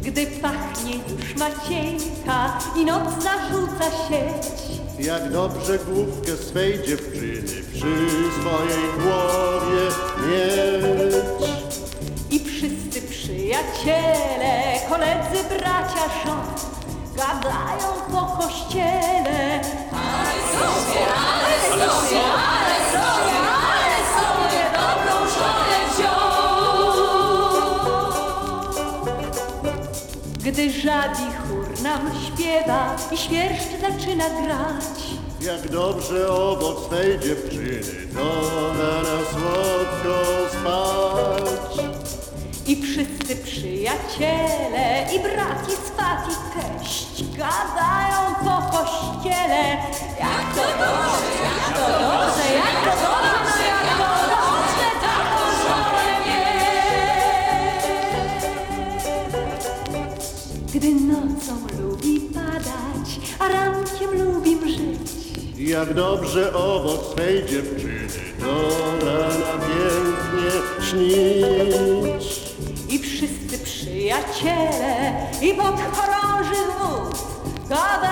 Zasłabnie już Maciejka i noc zarzuca sieć. Jak dobrze główkę swej dziewczyny przy swojej głowie mieć. I wszyscy przyjaciele, koledzy, bracia, żon Gdy żabi chór nam śpiewa i świerszcz zaczyna grać, Jak dobrze obok swej dziewczyny, to na nas słodko spać. I wszyscy przyjaciele, i brat, i swat, i teść gadają po kościele. Gdy nocą lubi padać, a rankiem lubi mrzeć. Jak dobrze obok swej dziewczyny, to rana pięknie śnić. I wszyscy przyjaciele i podchorąży wóz gadają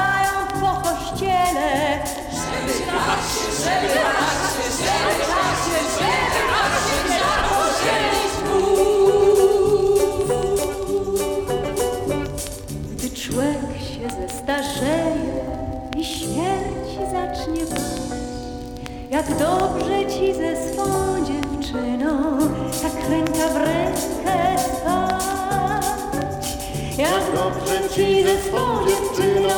się zestarzeje i śmierci zacznie bać, jak dobrze ci ze swą dziewczyną tak ręka w rękę stać. Jak Dobrze ci ze swą dziewczyną